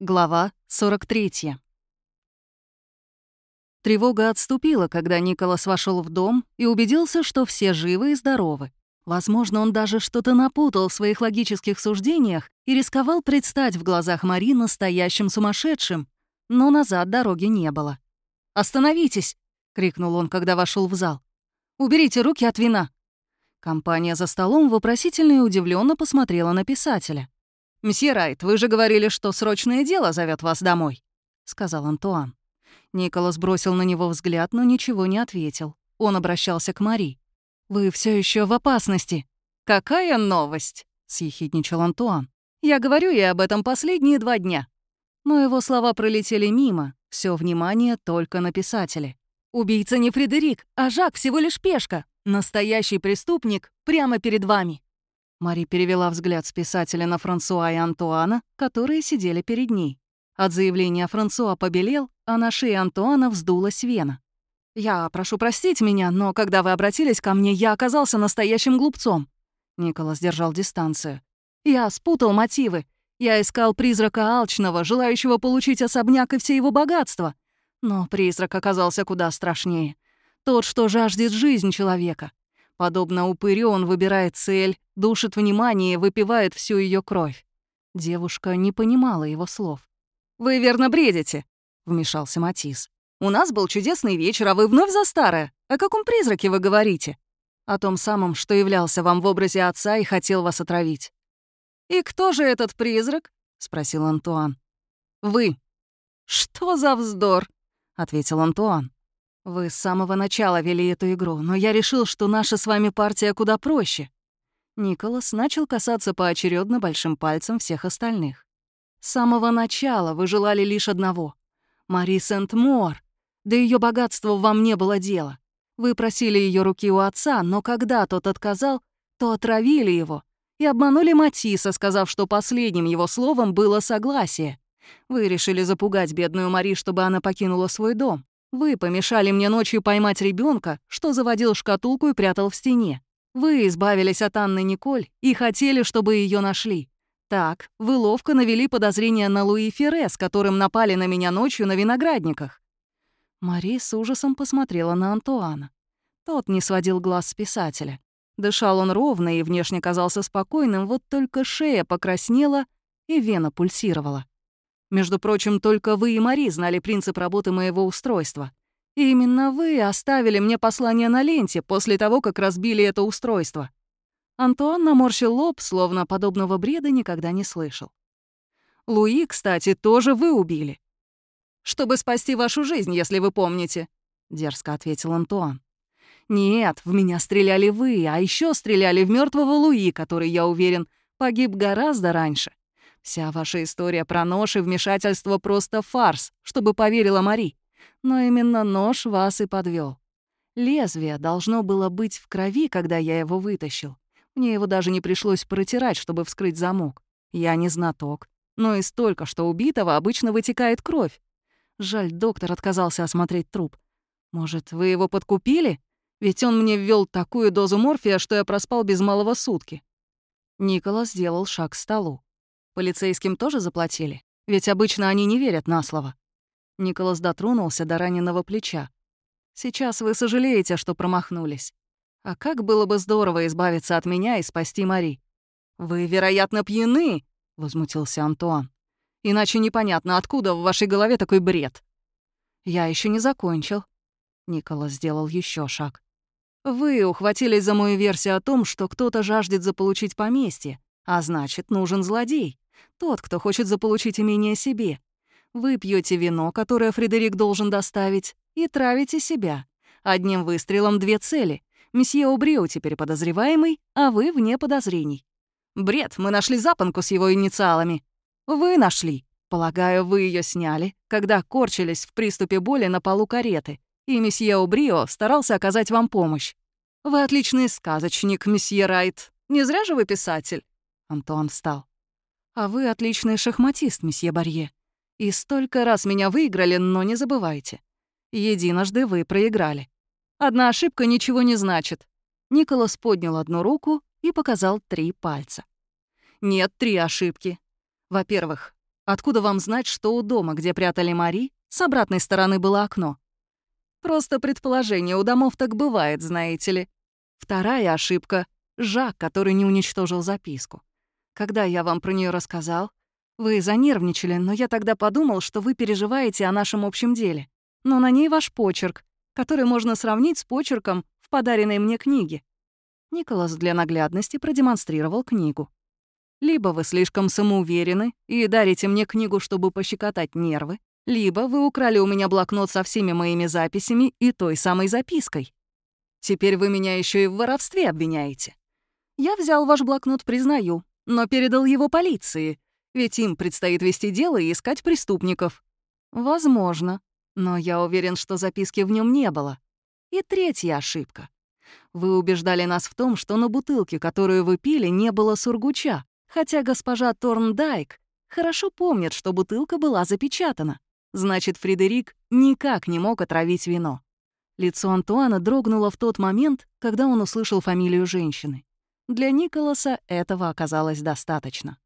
Глава 43. Тревога отступила, когда Николас вошел в дом и убедился, что все живы и здоровы. Возможно, он даже что-то напутал в своих логических суждениях и рисковал предстать в глазах Мари настоящим сумасшедшим, но назад дороги не было. «Остановитесь!» — крикнул он, когда вошел в зал. «Уберите руки от вина!» Компания за столом вопросительно и удивленно посмотрела на писателя. «Мсье Райт, вы же говорили, что срочное дело зовет вас домой», — сказал Антуан. Николас бросил на него взгляд, но ничего не ответил. Он обращался к Мари. «Вы все еще в опасности». «Какая новость?» — съехидничал Антуан. «Я говорю ей об этом последние два дня». Но его слова пролетели мимо, все внимание только на писателе. «Убийца не Фредерик, а Жак всего лишь пешка. Настоящий преступник прямо перед вами». Мари перевела взгляд с писателя на Франсуа и Антуана, которые сидели перед ней. От заявления Франсуа побелел, а на шее Антуана вздулась вена. «Я прошу простить меня, но когда вы обратились ко мне, я оказался настоящим глупцом». Николас держал дистанцию. «Я спутал мотивы. Я искал призрака алчного, желающего получить особняк и все его богатства. Но призрак оказался куда страшнее. Тот, что жаждет жизнь человека. Подобно упырю он выбирает цель, душит внимание выпивает всю ее кровь. Девушка не понимала его слов. «Вы верно бредите», — вмешался Матис. «У нас был чудесный вечер, а вы вновь за старое. О каком призраке вы говорите?» «О том самом, что являлся вам в образе отца и хотел вас отравить». «И кто же этот призрак?» — спросил Антуан. «Вы». «Что за вздор?» — ответил Антуан. Вы с самого начала вели эту игру, но я решил, что наша с вами партия куда проще. Николас начал касаться поочередно большим пальцем всех остальных. С самого начала вы желали лишь одного — Мари Сент-Мор. Да ее богатству вам не было дела. Вы просили ее руки у отца, но когда тот отказал, то отравили его и обманули Матисса, сказав, что последним его словом было согласие. Вы решили запугать бедную Мари, чтобы она покинула свой дом. Вы помешали мне ночью поймать ребенка, что заводил шкатулку и прятал в стене. Вы избавились от Анны Николь и хотели, чтобы ее нашли. Так, вы ловко навели подозрения на Луи Ферре, с которым напали на меня ночью на виноградниках». Мари с ужасом посмотрела на Антуана. Тот не сводил глаз с писателя. Дышал он ровно и внешне казался спокойным, вот только шея покраснела и вена пульсировала. Между прочим, только вы и Мари знали принцип работы моего устройства. И именно вы оставили мне послание на ленте после того, как разбили это устройство». Антуан наморщил лоб, словно подобного бреда никогда не слышал. «Луи, кстати, тоже вы убили». «Чтобы спасти вашу жизнь, если вы помните», — дерзко ответил Антуан. «Нет, в меня стреляли вы, а еще стреляли в мертвого Луи, который, я уверен, погиб гораздо раньше. Вся ваша история про нож и вмешательство просто фарс, чтобы поверила Мари. Но именно нож вас и подвел. Лезвие должно было быть в крови, когда я его вытащил. Мне его даже не пришлось протирать, чтобы вскрыть замок. Я не знаток. Но из только что убитого обычно вытекает кровь. Жаль, доктор отказался осмотреть труп. Может, вы его подкупили? Ведь он мне ввел такую дозу морфия, что я проспал без малого сутки. Николас сделал шаг к столу. Полицейским тоже заплатили? Ведь обычно они не верят на слово. Николас дотронулся до раненого плеча. Сейчас вы сожалеете, что промахнулись. А как было бы здорово избавиться от меня и спасти Мари. Вы, вероятно, пьяны, возмутился Антуан. Иначе непонятно, откуда в вашей голове такой бред. Я еще не закончил. Николас сделал еще шаг. Вы ухватились за мою версию о том, что кто-то жаждет заполучить поместье, а значит, нужен злодей. Тот, кто хочет заполучить имение себе. Вы пьете вино, которое Фредерик должен доставить, и травите себя. Одним выстрелом две цели. Месье Убрио теперь подозреваемый, а вы вне подозрений. Бред, мы нашли запонку с его инициалами. Вы нашли. Полагаю, вы ее сняли, когда корчились в приступе боли на полу кареты, и месье Убрио старался оказать вам помощь. Вы отличный сказочник, месье Райт. Не зря же вы писатель. Антон встал. А вы отличный шахматист, месье Барье. И столько раз меня выиграли, но не забывайте. Единожды вы проиграли. Одна ошибка ничего не значит. Николас поднял одну руку и показал три пальца. Нет, три ошибки. Во-первых, Откуда вам знать, что у дома, где прятали Мари, с обратной стороны было окно? Просто предположение, у домов так бывает, знаете ли. Вторая ошибка — Жак, который не уничтожил записку. Когда я вам про нее рассказал, вы занервничали, но я тогда подумал, что вы переживаете о нашем общем деле. Но на ней ваш почерк, который можно сравнить с почерком в подаренной мне книге. Николас для наглядности продемонстрировал книгу. Либо вы слишком самоуверены и дарите мне книгу, чтобы пощекотать нервы, либо вы украли у меня блокнот со всеми моими записями и той самой запиской. Теперь вы меня еще и в воровстве обвиняете. Я взял ваш блокнот, признаю, но передал его полиции, ведь им предстоит вести дело и искать преступников. Возможно, но я уверен, что записки в нем не было. И третья ошибка. Вы убеждали нас в том, что на бутылке, которую вы пили, не было сургуча, Хотя госпожа Торндайк хорошо помнит, что бутылка была запечатана. Значит, Фредерик никак не мог отравить вино. Лицо Антуана дрогнуло в тот момент, когда он услышал фамилию женщины. Для Николаса этого оказалось достаточно.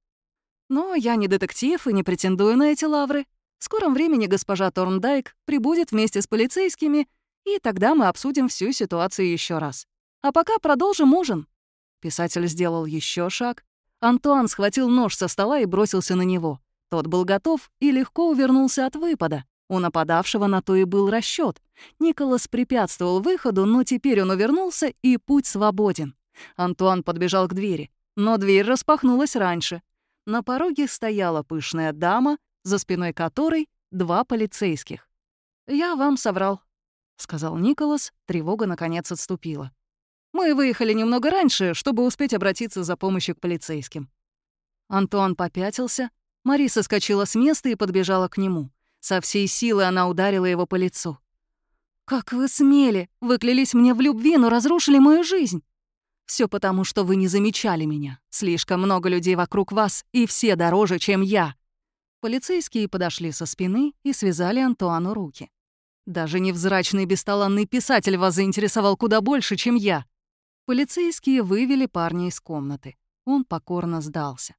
Но я не детектив и не претендую на эти лавры. В скором времени госпожа Торндайк прибудет вместе с полицейскими, и тогда мы обсудим всю ситуацию еще раз. А пока продолжим ужин. Писатель сделал еще шаг, Антуан схватил нож со стола и бросился на него. Тот был готов и легко увернулся от выпада. У нападавшего на то и был расчет. Николас препятствовал выходу, но теперь он увернулся, и путь свободен. Антуан подбежал к двери, но дверь распахнулась раньше. На пороге стояла пышная дама, за спиной которой два полицейских. «Я вам соврал», — сказал Николас, тревога наконец отступила. Мы выехали немного раньше, чтобы успеть обратиться за помощью к полицейским». Антуан попятился, Мари соскочила с места и подбежала к нему. Со всей силы она ударила его по лицу. «Как вы смели! Вы клялись мне в любви, но разрушили мою жизнь!» Все потому, что вы не замечали меня. Слишком много людей вокруг вас, и все дороже, чем я». Полицейские подошли со спины и связали Антуану руки. «Даже невзрачный бесталанный писатель вас заинтересовал куда больше, чем я. Полицейские вывели парня из комнаты. Он покорно сдался.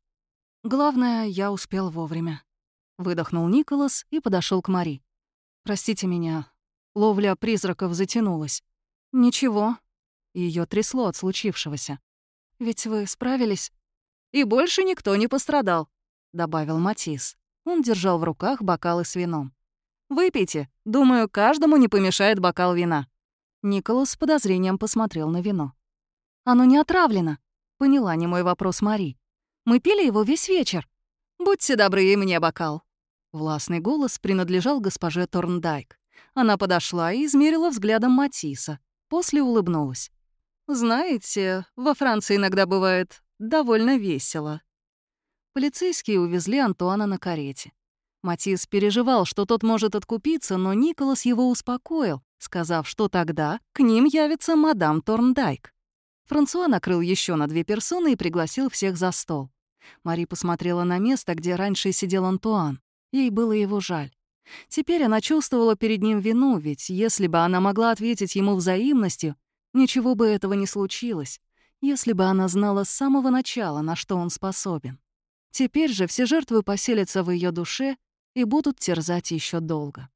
«Главное, я успел вовремя». Выдохнул Николас и подошел к Мари. «Простите меня, ловля призраков затянулась». «Ничего». Ее трясло от случившегося. «Ведь вы справились?» «И больше никто не пострадал», — добавил Матис. Он держал в руках бокалы с вином. «Выпейте. Думаю, каждому не помешает бокал вина». Николас с подозрением посмотрел на вино. Оно не отравлено. Поняла не мой вопрос Мари. Мы пили его весь вечер. Будьте добры, и мне бокал. Властный голос принадлежал госпоже Торндайк. Она подошла и измерила взглядом Матисса. После улыбнулась. «Знаете, во Франции иногда бывает довольно весело». Полицейские увезли Антуана на карете. Матис переживал, что тот может откупиться, но Николас его успокоил, сказав, что тогда к ним явится мадам Торндайк. Франсуа накрыл еще на две персоны и пригласил всех за стол. Мари посмотрела на место, где раньше сидел Антуан. Ей было его жаль. Теперь она чувствовала перед ним вину, ведь если бы она могла ответить ему взаимностью, ничего бы этого не случилось, если бы она знала с самого начала, на что он способен. Теперь же все жертвы поселятся в ее душе и будут терзать еще долго.